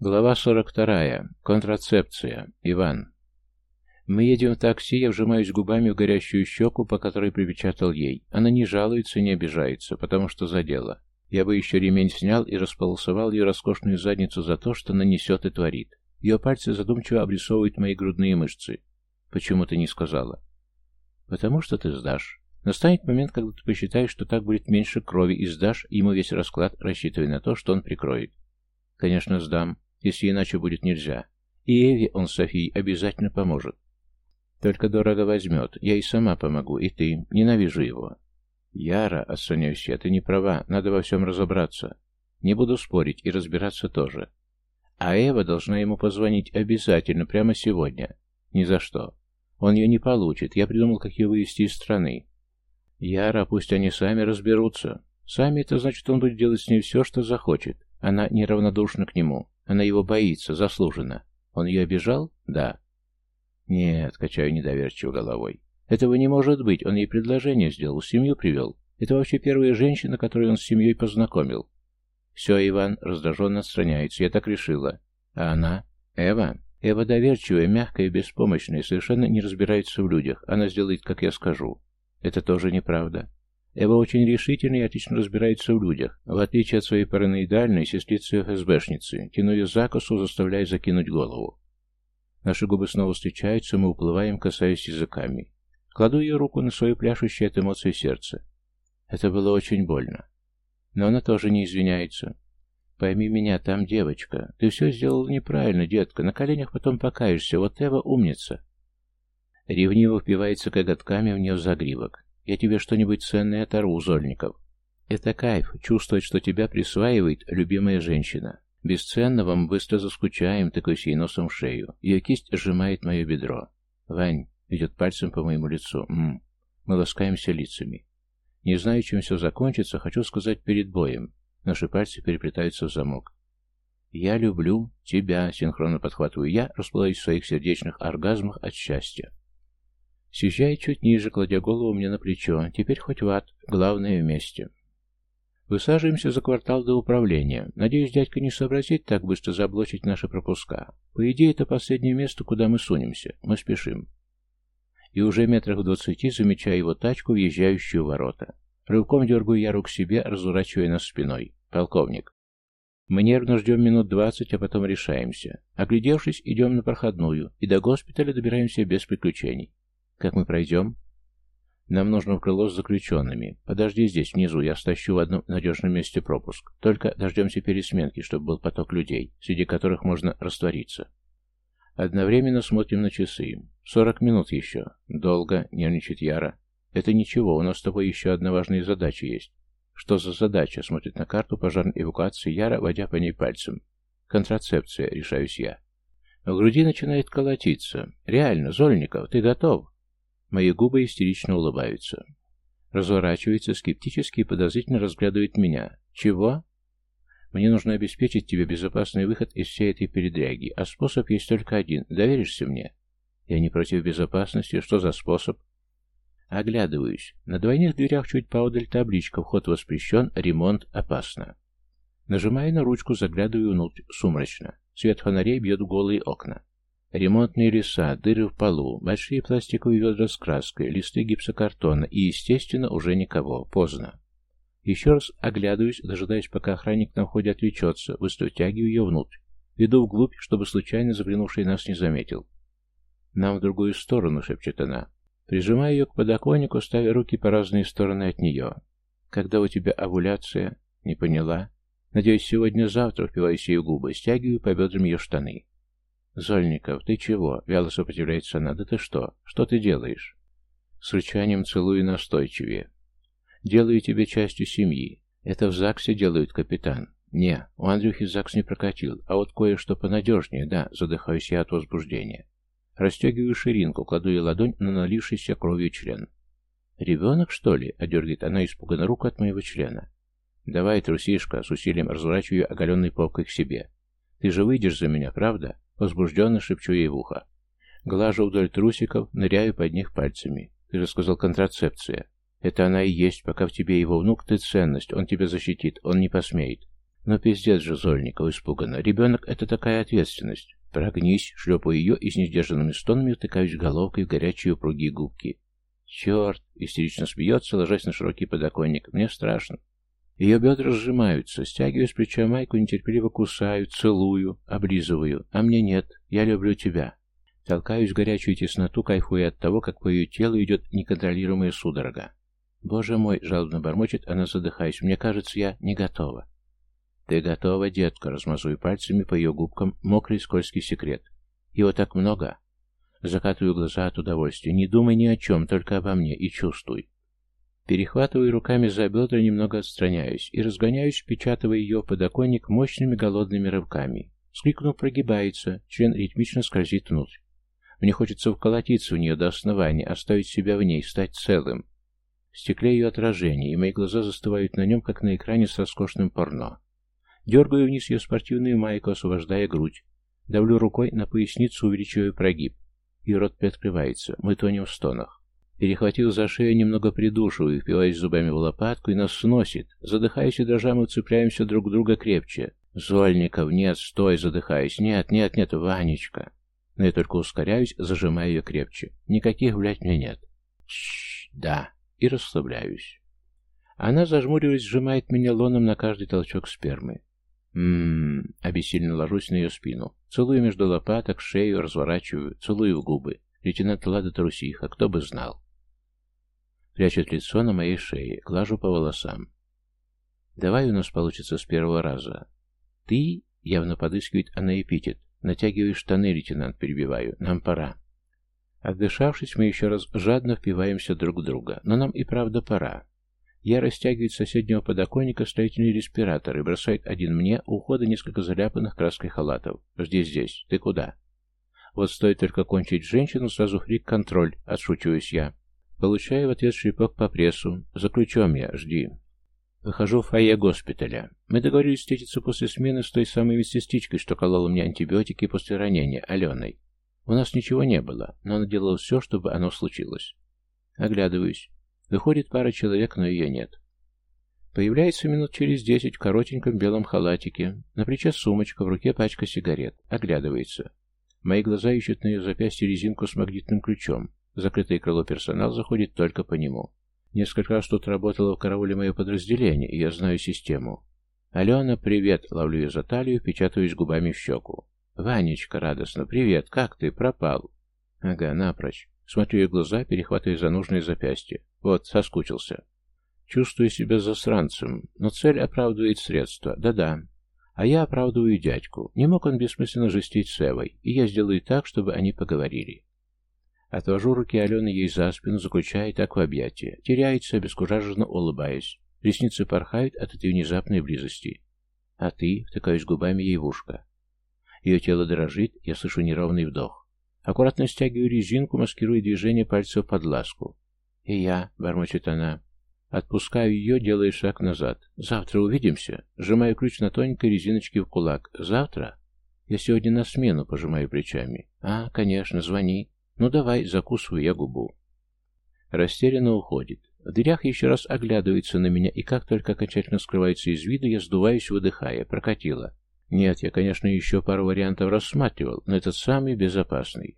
Глава 42. Контрацепция. Иван. Мы едем в такси, я вжимаюсь губами в горящую щеку, по которой припечатал ей. Она не жалуется, не обижается, потому что задела. Я бы еще ремень снял и располосовал ее роскошную задницу за то, что нанесет и творит. Ее пальцы задумчиво обрисовывают мои грудные мышцы. Почему ты не сказала? Потому что ты сдашь. Настанет момент, когда ты посчитаешь, что так будет меньше крови, и сдашь ему весь расклад, рассчитывая на то, что он прикроет. Конечно, сдам если иначе будет нельзя. И Эви он с обязательно поможет. Только дорого возьмет. Я и сама помогу, и ты. Ненавижу его. Яра, отстраняюсь я, ты не права, надо во всем разобраться. Не буду спорить и разбираться тоже. А Эва должна ему позвонить обязательно, прямо сегодня. Ни за что. Он ее не получит, я придумал, как ее вывести из страны. Яра, пусть они сами разберутся. Сами это значит, он будет делать с ней все, что захочет. Она неравнодушна к нему. Она его боится, заслуженно. Он ее обижал? Да. Нет, качаю недоверчиво головой. Этого не может быть. Он ей предложение сделал, семью привел. Это вообще первая женщина, которую он с семьей познакомил. Все, Иван раздраженно отстраняется. Я так решила. А она? Эва? Эва доверчивая, мягкая, беспомощная, совершенно не разбирается в людях. Она сделает, как я скажу. Это тоже неправда. Эва очень решительна и отлично разбирается в людях. В отличие от своей параноидальной сестрицы ФСБшницы, тяну ее за косу, заставляя закинуть голову. Наши губы снова встречаются, мы уплываем, касаясь языками. Кладу ее руку на свое пляшущее от эмоций сердце. Это было очень больно. Но она тоже не извиняется. Пойми меня, там девочка. Ты все сделала неправильно, детка. На коленях потом покаешься. Вот Эва умница. Ревниво впивается коготками в нее в загривок. Я тебе что-нибудь ценное оторву, Зольников. Это кайф, чувствовать, что тебя присваивает любимая женщина. Бесценного мы быстро заскучаем, тыкаясь ей носом в шею. Ее кисть сжимает мое бедро. Вань ведет пальцем по моему лицу. М Мы ласкаемся лицами. Не знаю, чем все закончится, хочу сказать перед боем. Наши пальцы переплетаются в замок. «Я люблю тебя», — синхронно подхватываю я, расплываясь в своих сердечных оргазмах от счастья. Съезжает чуть ниже, кладя голову мне на плечо. Теперь хоть в ад. Главное вместе. Высаживаемся за квартал до управления. Надеюсь, дядька не сообразит так быстро заблочить наши пропуска. По идее, это последнее место, куда мы сунемся. Мы спешим. И уже метрах в двадцати замечаю его тачку, въезжающую в ворота. Рывком дергаю Яру к себе, разворачивая нас спиной. Полковник. Мы нервно ждем минут двадцать, а потом решаемся. Оглядевшись, идем на проходную, и до госпиталя добираемся без приключений. Как мы пройдем? Нам нужно в крыло с заключенными. Подожди здесь, внизу, я стащу в одном надежном месте пропуск. Только дождемся пересменки, чтобы был поток людей, среди которых можно раствориться. Одновременно смотрим на часы. Сорок минут еще. Долго, нервничает Яра. Это ничего, у нас с тобой еще одна важная задача есть. Что за задача? Смотрит на карту пожарной эвакуации Яра, водя по ней пальцем. Контрацепция, решаюсь я. В груди начинает колотиться. Реально, Зольников, ты готов? Мои губы истерично улыбаются. Разворачивается, скептически и подозрительно разглядывает меня. Чего? Мне нужно обеспечить тебе безопасный выход из всей этой передряги, а способ есть только один. Доверишься мне? Я не против безопасности. Что за способ? Оглядываюсь. На двойных дверях чуть поодаль табличка «Вход воспрещен, ремонт опасно». Нажимаю на ручку, заглядываю внутрь сумрачно. Свет фонарей бьет в голые окна. Ремонтные леса, дыры в полу, большие пластиковые ведра с краской, листы гипсокартона и, естественно, уже никого. Поздно. Еще раз оглядываюсь, дожидаясь, пока охранник на входе отвлечется, вытягиваю ее внутрь. Веду вглубь, чтобы случайно заглянувший нас не заметил. «Нам в другую сторону», — шепчет она. Прижимаю ее к подоконнику, ставя руки по разные стороны от нее. «Когда у тебя овуляция?» «Не поняла?» «Надеюсь, сегодня-завтра впиваюсь в губы, стягиваю по бедрам ее штаны». «Зольников, ты чего?» — вяло сопротивляется она. «Да ты что? Что ты делаешь?» С рычанием целую настойчивее. «Делаю тебе частью семьи. Это в ЗАГСе делают, капитан. Не, у Андрюхи ЗАГС не прокатил, а вот кое-что понадежнее, да, задыхаюсь я от возбуждения. Растегиваю ширинку, кладу ей ладонь на налившийся кровью член. «Ребенок, что ли?» — одергивает она испуганно руку от моего члена. «Давай, трусишка!» — с усилием разворачиваю оголенной попкой к себе. «Ты же выйдешь за меня, правда?» Возбужденно шепчу ей в ухо. Глажу вдоль трусиков, ныряю под них пальцами. Ты же сказал контрацепция. Это она и есть, пока в тебе его внук, ты ценность, он тебя защитит, он не посмеет. Но пиздец же, Зольников, испуганно. Ребенок — это такая ответственность. Прогнись, шлепаю ее и с несдержанными стонами утыкаюсь головкой в горячие упругие губки. Черт! Истерично смеется, ложась на широкий подоконник. Мне страшно. Ее бедра сжимаются, стягиваю с плеча майку, нетерпеливо кусаю, целую, облизываю. А мне нет. Я люблю тебя. Толкаюсь в горячую тесноту, кайфуя от того, как по ее телу идет неконтролируемая судорога. «Боже мой!» — жалобно бормочет, она задыхаясь. «Мне кажется, я не готова». «Ты готова, детка?» — размазываю пальцами по ее губкам мокрый скользкий секрет. «Его так много?» Закатываю глаза от удовольствия. «Не думай ни о чем, только обо мне, и чувствуй». Перехватываю руками за бедра, немного отстраняюсь и разгоняюсь, впечатывая ее в подоконник мощными голодными рывками. Скрикнув, прогибается, член ритмично скользит внутрь. Мне хочется вколотиться в нее до основания, оставить себя в ней, стать целым. В стекле ее отражение, и мои глаза застывают на нем, как на экране с роскошным порно. Дергаю вниз ее спортивную майку, освобождая грудь. Давлю рукой на поясницу, увеличиваю прогиб. И рот приоткрывается. Мы тонем в стонах. Перехватил за шею, немного придушиваю, впиваясь зубами в лопатку, и нас сносит. Задыхаясь и дрожа, мы цепляемся друг друга крепче. «Зольников, нет, стой!» Задыхаясь. «Нет, нет, нет, Ванечка!» Но я только ускоряюсь, зажимая ее крепче. Никаких, блядь, мне нет. Чш, да. И расслабляюсь. Она, зажмуриваясь, сжимает меня лоном на каждый толчок спермы. Ммм, обессильно ложусь на ее спину. Целую между лопаток, шею, разворачиваю, целую в губы. Лейтенант Лада трусиха, кто бы знал. Прячет лицо на моей шее, глажу по волосам. Давай у нас получится с первого раза. Ты, явно подыскивает она эпитет, Натягиваю штаны, лейтенант, перебиваю. Нам пора. Отдышавшись, мы еще раз жадно впиваемся друг в друга. Но нам и правда пора. Я растягивает соседнего подоконника строительный респиратор и бросает один мне, у ухода несколько заляпанных краской халатов. «Жди здесь. Ты куда?» Вот стоит только кончить женщину, сразу фрик-контроль, отшучиваюсь я. Получаю в ответ шлепок по прессу. «За ключом я. Жди». Выхожу в фойе госпиталя. Мы договорились встретиться после смены с той самой медсестричкой, что колола мне антибиотики после ранения, Аленой. У нас ничего не было, но она делала все, чтобы оно случилось. Оглядываюсь. Выходит пара человек, но ее нет. Появляется минут через десять в коротеньком белом халатике. На плече сумочка, в руке пачка сигарет. Оглядывается. Мои глаза ищут на ее запястье резинку с магнитным ключом. Закрытое крыло персонал заходит только по нему. Несколько раз тут работало в карауле мое подразделение, и я знаю систему. «Алена, привет!» — ловлю ее за талию, печатаюсь губами в щеку. «Ванечка, радостно! Привет! Как ты? Пропал!» «Ага, напрочь!» Смотрю ей глаза, перехватывая за нужное запястье. «Вот, соскучился!» Чувствую себя засранцем, но цель оправдывает средства. Да-да. А я оправдываю дядьку. Не мог он бессмысленно жестить с Эвой, и я сделаю так, чтобы они поговорили. Отвожу руки Алены ей за спину, заключая так в объятия. Теряется, обескураженно улыбаясь. Ресницы порхают от этой внезапной близости. А ты, втыкаюсь губами ей в ушко. Ее тело дрожит, я слышу неровный вдох. Аккуратно стягиваю резинку, маскируя движение пальцев под ласку. И я, бормочет она. Отпускаю ее, делая шаг назад. Завтра увидимся. Сжимаю ключ на тоненькой резиночке в кулак. Завтра? Я сегодня на смену, пожимаю плечами. А, конечно, звони. «Ну давай», — закусываю я губу. Растерянно уходит. В дверях еще раз оглядывается на меня, и как только окончательно скрывается из виду, я сдуваюсь, выдыхая. Прокатило. Нет, я, конечно, еще пару вариантов рассматривал, но этот самый безопасный.